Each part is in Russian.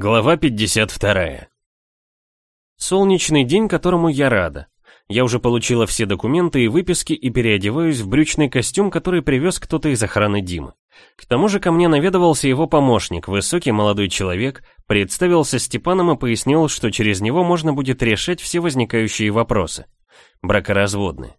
Глава 52. Солнечный день, которому я рада. Я уже получила все документы и выписки и переодеваюсь в брючный костюм, который привез кто-то из охраны Димы. К тому же ко мне наведывался его помощник, высокий молодой человек, представился Степаном и пояснил, что через него можно будет решать все возникающие вопросы. Бракоразводные.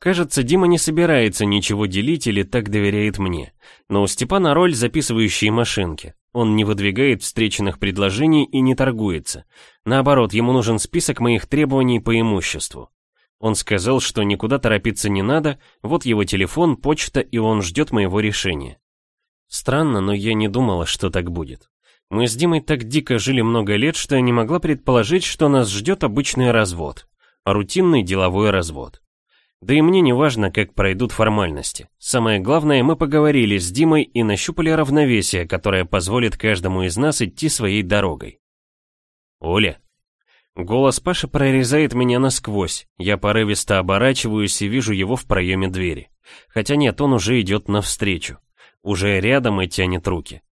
Кажется, Дима не собирается ничего делить или так доверяет мне. Но у Степана роль записывающей машинки. Он не выдвигает встреченных предложений и не торгуется. Наоборот, ему нужен список моих требований по имуществу. Он сказал, что никуда торопиться не надо, вот его телефон, почта, и он ждет моего решения. Странно, но я не думала, что так будет. Мы с Димой так дико жили много лет, что я не могла предположить, что нас ждет обычный развод. Рутинный деловой развод. Да и мне не важно, как пройдут формальности. Самое главное, мы поговорили с Димой и нащупали равновесие, которое позволит каждому из нас идти своей дорогой. Оля. Голос Паши прорезает меня насквозь. Я порывисто оборачиваюсь и вижу его в проеме двери. Хотя нет, он уже идет навстречу. Уже рядом и тянет руки.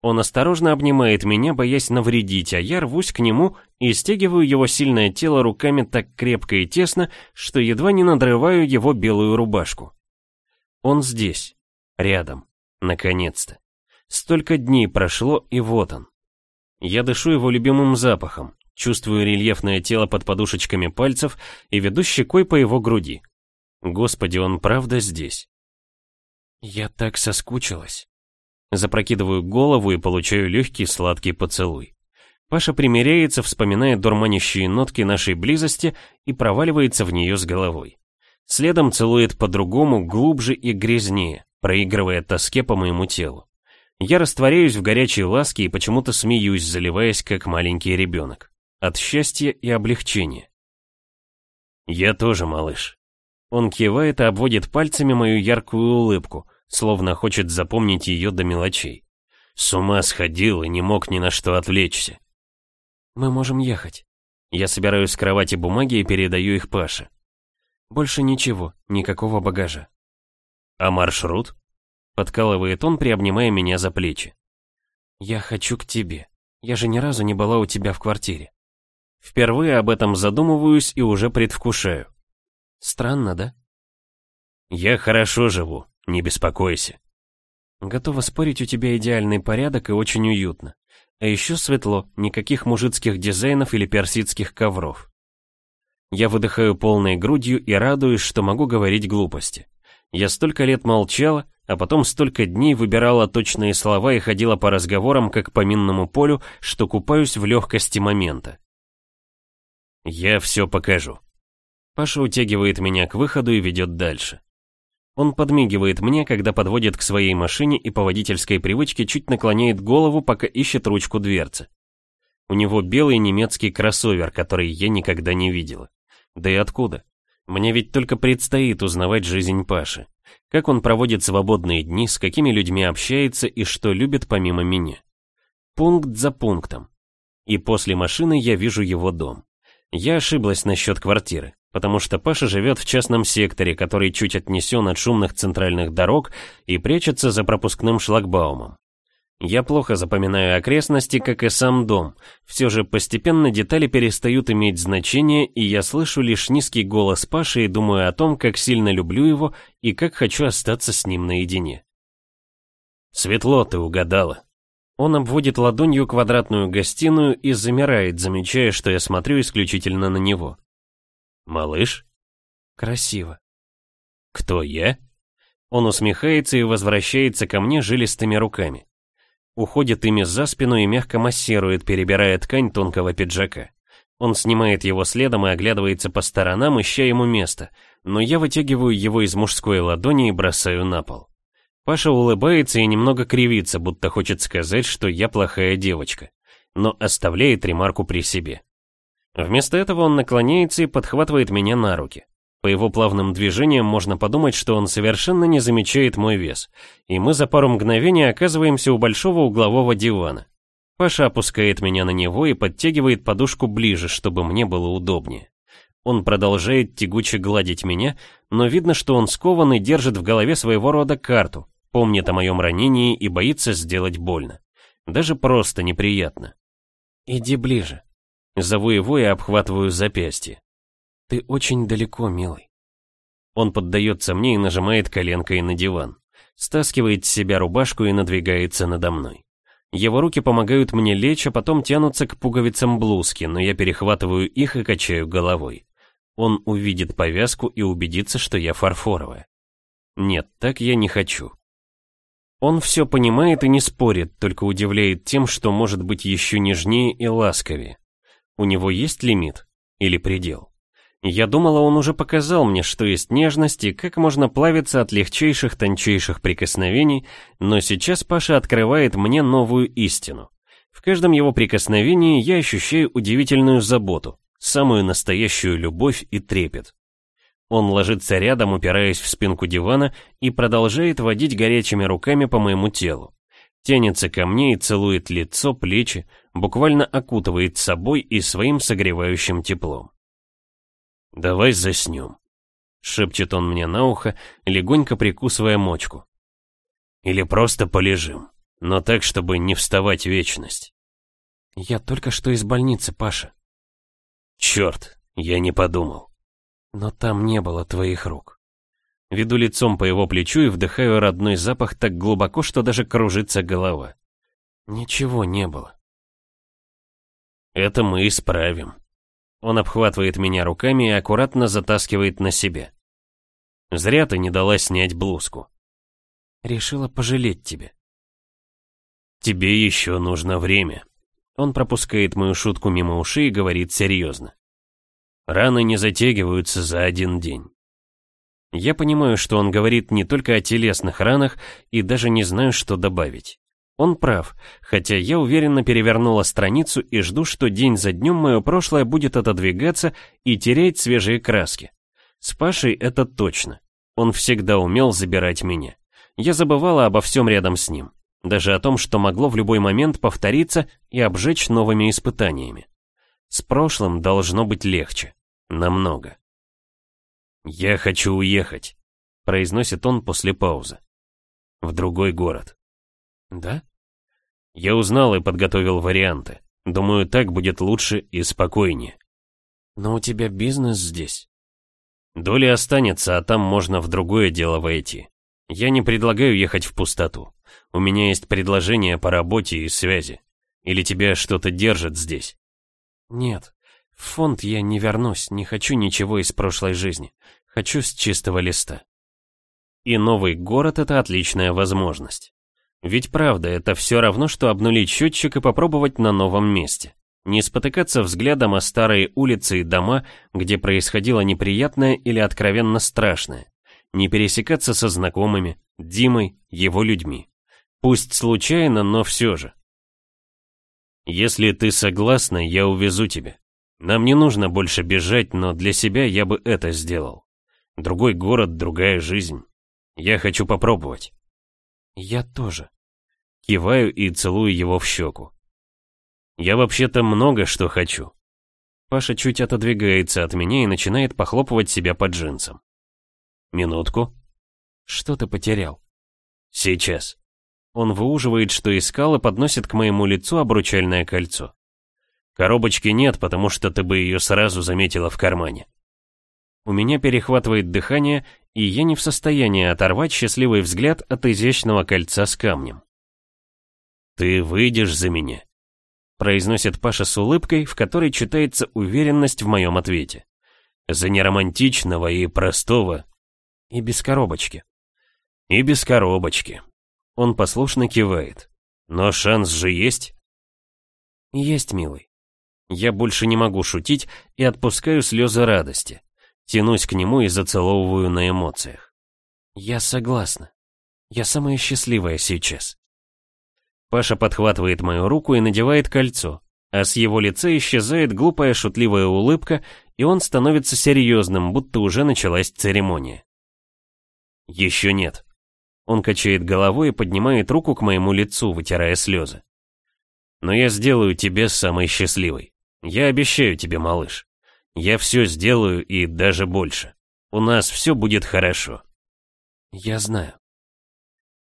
Он осторожно обнимает меня, боясь навредить, а я рвусь к нему и стягиваю его сильное тело руками так крепко и тесно, что едва не надрываю его белую рубашку. Он здесь, рядом, наконец-то. Столько дней прошло, и вот он. Я дышу его любимым запахом, чувствую рельефное тело под подушечками пальцев и веду щекой по его груди. Господи, он правда здесь. Я так соскучилась. Запрокидываю голову и получаю легкий сладкий поцелуй. Паша примиряется, вспоминает дурманящие нотки нашей близости и проваливается в нее с головой. Следом целует по-другому, глубже и грязнее, проигрывая тоске по моему телу. Я растворяюсь в горячей ласке и почему-то смеюсь, заливаясь как маленький ребенок. От счастья и облегчения. Я тоже малыш. Он кивает и обводит пальцами мою яркую улыбку, словно хочет запомнить ее до мелочей. С ума сходил и не мог ни на что отвлечься. «Мы можем ехать». Я собираю с кровати бумаги и передаю их Паше. Больше ничего, никакого багажа. «А маршрут?» Подкалывает он, приобнимая меня за плечи. «Я хочу к тебе. Я же ни разу не была у тебя в квартире». Впервые об этом задумываюсь и уже предвкушаю. Странно, да? «Я хорошо живу, не беспокойся. Готова спорить, у тебя идеальный порядок и очень уютно. А еще светло, никаких мужицких дизайнов или персидских ковров. Я выдыхаю полной грудью и радуюсь, что могу говорить глупости. Я столько лет молчала, а потом столько дней выбирала точные слова и ходила по разговорам, как по минному полю, что купаюсь в легкости момента. Я все покажу. Паша утягивает меня к выходу и ведет дальше. Он подмигивает мне, когда подводит к своей машине и по водительской привычке чуть наклоняет голову, пока ищет ручку дверцы. У него белый немецкий кроссовер, который я никогда не видела. Да и откуда? Мне ведь только предстоит узнавать жизнь Паши. Как он проводит свободные дни, с какими людьми общается и что любит помимо меня. Пункт за пунктом. И после машины я вижу его дом. Я ошиблась насчет квартиры потому что Паша живет в частном секторе, который чуть отнесен от шумных центральных дорог и прячется за пропускным шлагбаумом. Я плохо запоминаю окрестности, как и сам дом. Все же постепенно детали перестают иметь значение, и я слышу лишь низкий голос Паши и думаю о том, как сильно люблю его и как хочу остаться с ним наедине. Светло, ты угадала. Он обводит ладонью квадратную гостиную и замирает, замечая, что я смотрю исключительно на него. «Малыш?» «Красиво». «Кто я?» Он усмехается и возвращается ко мне жилистыми руками. Уходит ими за спину и мягко массирует, перебирая ткань тонкого пиджака. Он снимает его следом и оглядывается по сторонам, ища ему место, но я вытягиваю его из мужской ладони и бросаю на пол. Паша улыбается и немного кривится, будто хочет сказать, что я плохая девочка, но оставляет ремарку при себе. Вместо этого он наклоняется и подхватывает меня на руки. По его плавным движениям можно подумать, что он совершенно не замечает мой вес, и мы за пару мгновений оказываемся у большого углового дивана. Паша опускает меня на него и подтягивает подушку ближе, чтобы мне было удобнее. Он продолжает тягуче гладить меня, но видно, что он скован и держит в голове своего рода карту, помнит о моем ранении и боится сделать больно. Даже просто неприятно. Иди ближе. Зову его и обхватываю запястье. Ты очень далеко, милый. Он поддается мне и нажимает коленкой на диван. Стаскивает с себя рубашку и надвигается надо мной. Его руки помогают мне лечь, а потом тянутся к пуговицам блузки, но я перехватываю их и качаю головой. Он увидит повязку и убедится, что я фарфоровая. Нет, так я не хочу. Он все понимает и не спорит, только удивляет тем, что может быть еще нежнее и ласковее. У него есть лимит? Или предел? Я думала, он уже показал мне, что есть нежность и как можно плавиться от легчайших, тончайших прикосновений, но сейчас Паша открывает мне новую истину. В каждом его прикосновении я ощущаю удивительную заботу, самую настоящую любовь и трепет. Он ложится рядом, упираясь в спинку дивана, и продолжает водить горячими руками по моему телу. Тянется ко мне и целует лицо, плечи, буквально окутывает собой и своим согревающим теплом. «Давай заснем», — шепчет он мне на ухо, легонько прикусывая мочку. «Или просто полежим, но так, чтобы не вставать вечность». «Я только что из больницы, Паша». «Черт, я не подумал». Но там не было твоих рук. Веду лицом по его плечу и вдыхаю родной запах так глубоко, что даже кружится голова. Ничего не было. Это мы исправим. Он обхватывает меня руками и аккуратно затаскивает на себе. Зря ты не дала снять блузку. Решила пожалеть тебе. Тебе еще нужно время. Он пропускает мою шутку мимо ушей и говорит серьезно. Раны не затягиваются за один день. Я понимаю, что он говорит не только о телесных ранах и даже не знаю, что добавить. Он прав, хотя я уверенно перевернула страницу и жду, что день за днем мое прошлое будет отодвигаться и терять свежие краски. С Пашей это точно. Он всегда умел забирать меня. Я забывала обо всем рядом с ним. Даже о том, что могло в любой момент повториться и обжечь новыми испытаниями. С прошлым должно быть легче. Намного. «Я хочу уехать», — произносит он после паузы. «В другой город». «Да?» Я узнал и подготовил варианты. Думаю, так будет лучше и спокойнее. «Но у тебя бизнес здесь». Доля останется, а там можно в другое дело войти. Я не предлагаю ехать в пустоту. У меня есть предложение по работе и связи. Или тебя что-то держит здесь? Нет, в фонд я не вернусь, не хочу ничего из прошлой жизни. Хочу с чистого листа. И новый город — это отличная возможность. Ведь правда, это все равно, что обнулить счетчик и попробовать на новом месте. Не спотыкаться взглядом о старые улицы и дома, где происходило неприятное или откровенно страшное. Не пересекаться со знакомыми, Димой, его людьми. Пусть случайно, но все же. Если ты согласна, я увезу тебя. Нам не нужно больше бежать, но для себя я бы это сделал. Другой город, другая жизнь. Я хочу попробовать. Я тоже. Киваю и целую его в щеку. Я вообще-то много что хочу. Паша чуть отодвигается от меня и начинает похлопывать себя по джинсам. Минутку. Что ты потерял? Сейчас. Он выуживает, что искал, и подносит к моему лицу обручальное кольцо. Коробочки нет, потому что ты бы ее сразу заметила в кармане. У меня перехватывает дыхание, и я не в состоянии оторвать счастливый взгляд от изящного кольца с камнем. «Ты выйдешь за меня», — произносит Паша с улыбкой, в которой читается уверенность в моем ответе. «За неромантичного и простого». «И без коробочки». «И без коробочки». Он послушно кивает. «Но шанс же есть?» «Есть, милый». Я больше не могу шутить и отпускаю слезы радости. Тянусь к нему и зацеловываю на эмоциях. Я согласна. Я самая счастливая сейчас. Паша подхватывает мою руку и надевает кольцо, а с его лица исчезает глупая шутливая улыбка, и он становится серьезным, будто уже началась церемония. Еще нет. Он качает головой и поднимает руку к моему лицу, вытирая слезы. Но я сделаю тебе самой счастливой. Я обещаю тебе, малыш. Я все сделаю и даже больше. У нас все будет хорошо. Я знаю.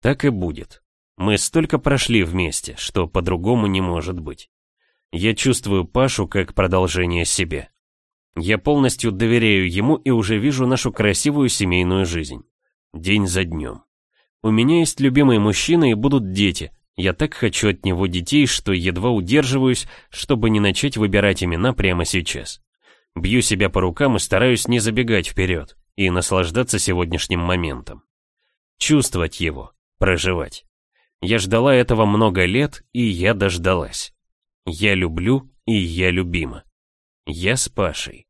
Так и будет. Мы столько прошли вместе, что по-другому не может быть. Я чувствую Пашу как продолжение себе. Я полностью доверяю ему и уже вижу нашу красивую семейную жизнь. День за днем. У меня есть любимый мужчина и будут дети. Я так хочу от него детей, что едва удерживаюсь, чтобы не начать выбирать имена прямо сейчас. Бью себя по рукам и стараюсь не забегать вперед и наслаждаться сегодняшним моментом. Чувствовать его, проживать. Я ждала этого много лет, и я дождалась. Я люблю, и я любима. Я с Пашей.